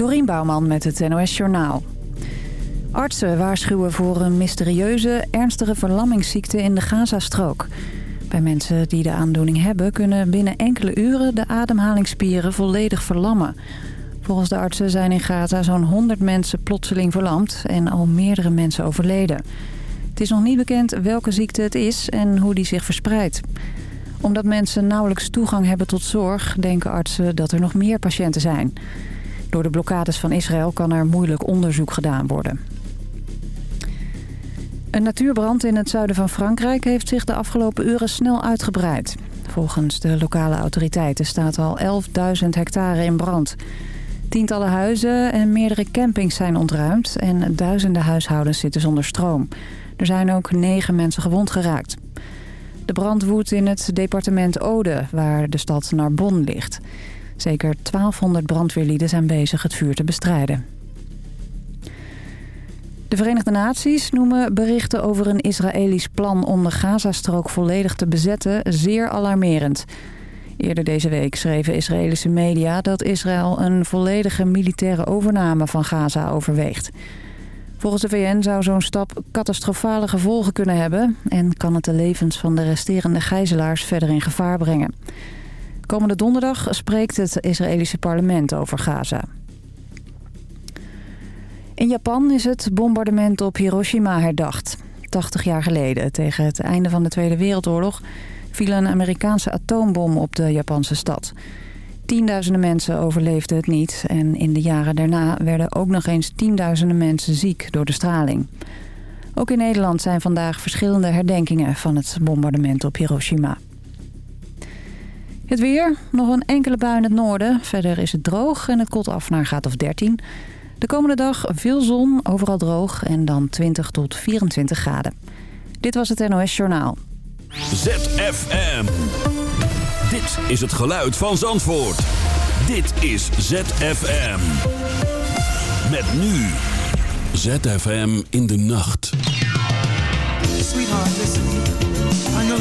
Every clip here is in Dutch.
Dorien Bouwman met het NOS Journaal. Artsen waarschuwen voor een mysterieuze, ernstige verlammingsziekte in de Gazastrook. Bij mensen die de aandoening hebben... kunnen binnen enkele uren de ademhalingsspieren volledig verlammen. Volgens de artsen zijn in Gaza zo'n 100 mensen plotseling verlamd... en al meerdere mensen overleden. Het is nog niet bekend welke ziekte het is en hoe die zich verspreidt. Omdat mensen nauwelijks toegang hebben tot zorg... denken artsen dat er nog meer patiënten zijn... Door de blokkades van Israël kan er moeilijk onderzoek gedaan worden. Een natuurbrand in het zuiden van Frankrijk heeft zich de afgelopen uren snel uitgebreid. Volgens de lokale autoriteiten staat al 11.000 hectare in brand. Tientallen huizen en meerdere campings zijn ontruimd en duizenden huishoudens zitten zonder stroom. Er zijn ook negen mensen gewond geraakt. De brand woedt in het departement Ode, waar de stad Narbonne ligt. Zeker 1200 brandweerlieden zijn bezig het vuur te bestrijden. De Verenigde Naties noemen berichten over een Israëlisch plan om de Gazastrook volledig te bezetten zeer alarmerend. Eerder deze week schreven Israëlische media dat Israël een volledige militaire overname van Gaza overweegt. Volgens de VN zou zo'n stap catastrofale gevolgen kunnen hebben... en kan het de levens van de resterende gijzelaars verder in gevaar brengen. Komende donderdag spreekt het Israëlische parlement over Gaza. In Japan is het bombardement op Hiroshima herdacht. 80 jaar geleden, tegen het einde van de Tweede Wereldoorlog... viel een Amerikaanse atoombom op de Japanse stad. Tienduizenden mensen overleefden het niet... en in de jaren daarna werden ook nog eens tienduizenden mensen ziek door de straling. Ook in Nederland zijn vandaag verschillende herdenkingen van het bombardement op Hiroshima. Het weer, nog een enkele bui in het noorden. Verder is het droog en het koelt af naar graad of 13. De komende dag veel zon, overal droog en dan 20 tot 24 graden. Dit was het NOS Journaal. ZFM. Dit is het geluid van Zandvoort. Dit is ZFM. Met nu. ZFM in de nacht. Sweetheart, listen.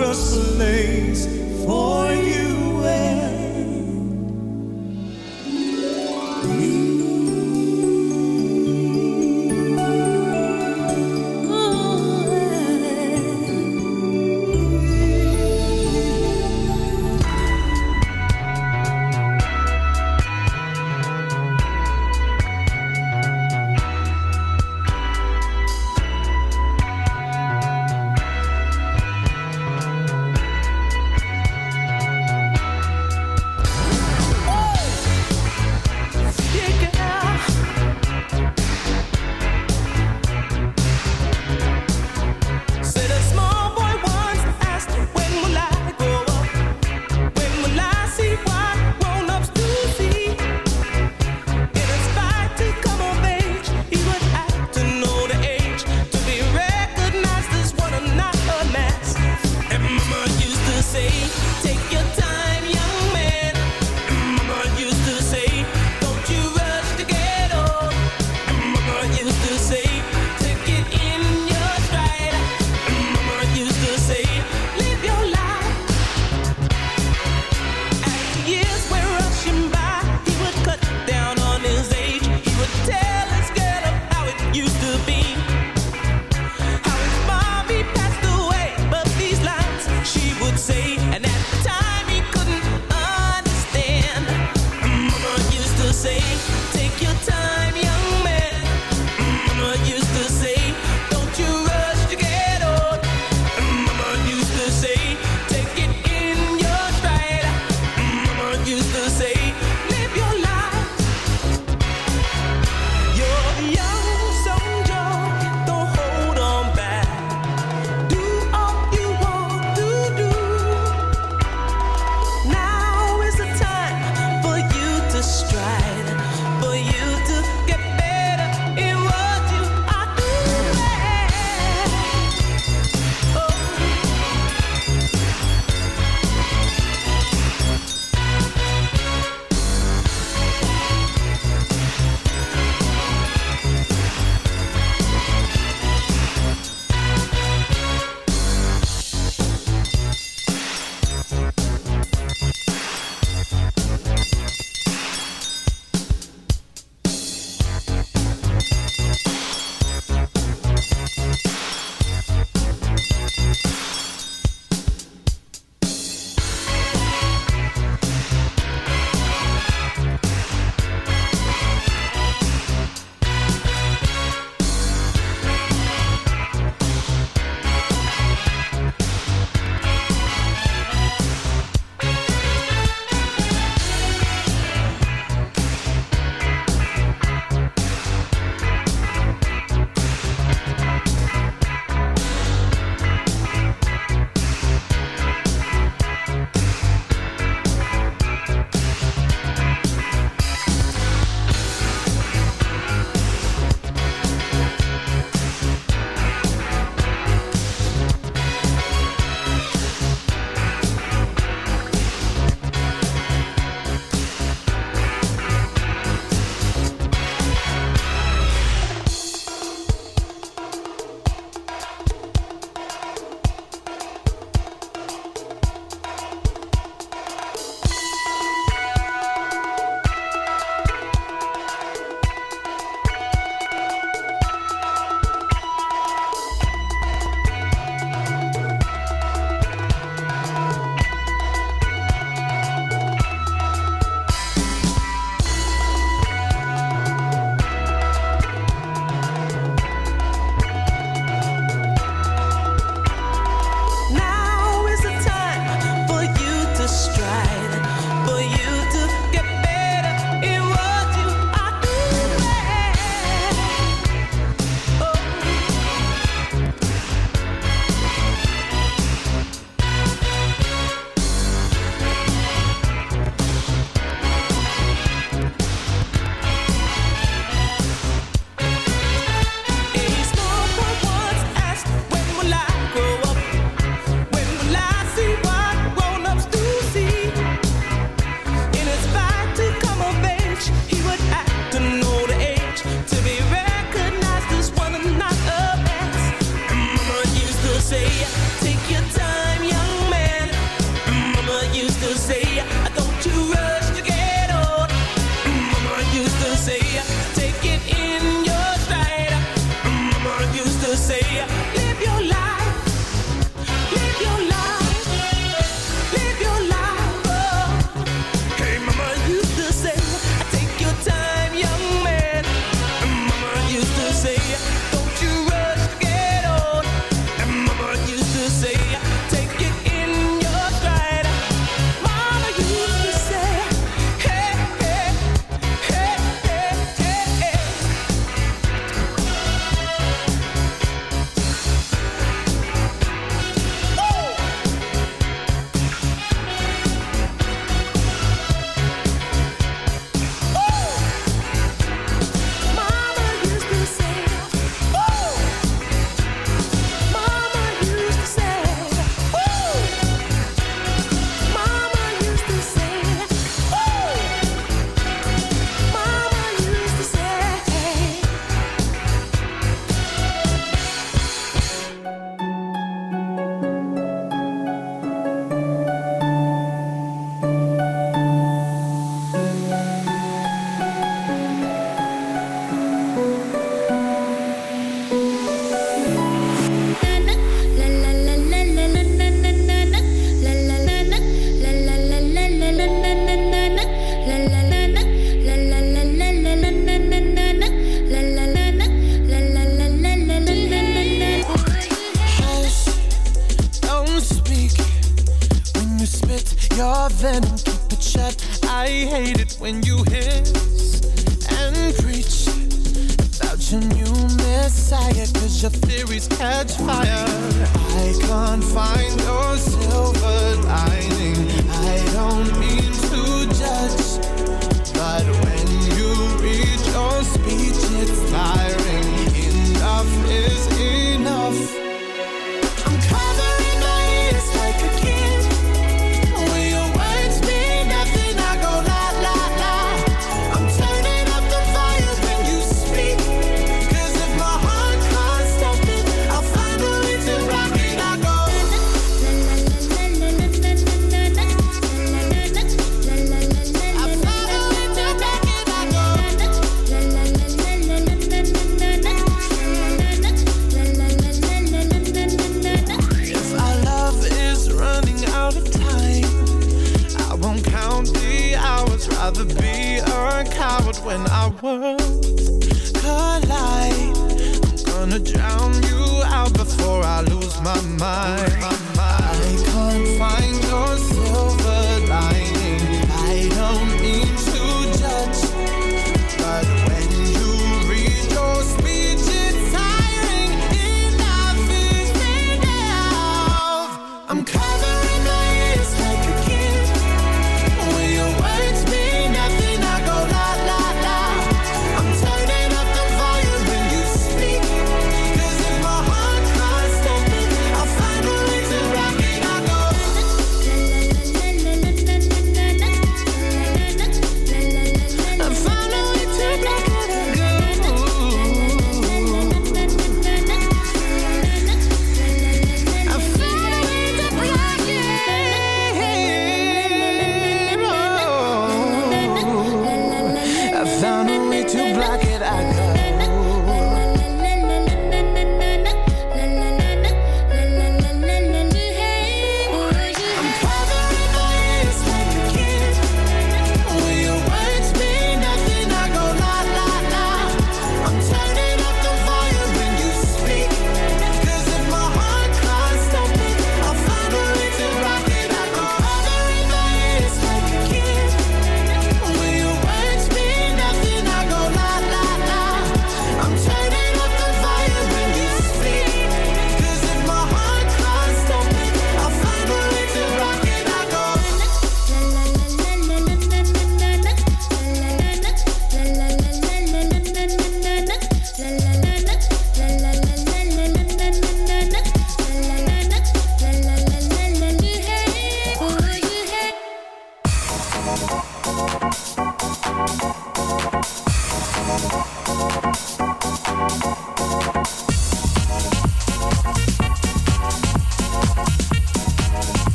wondrous place for you.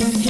get hit.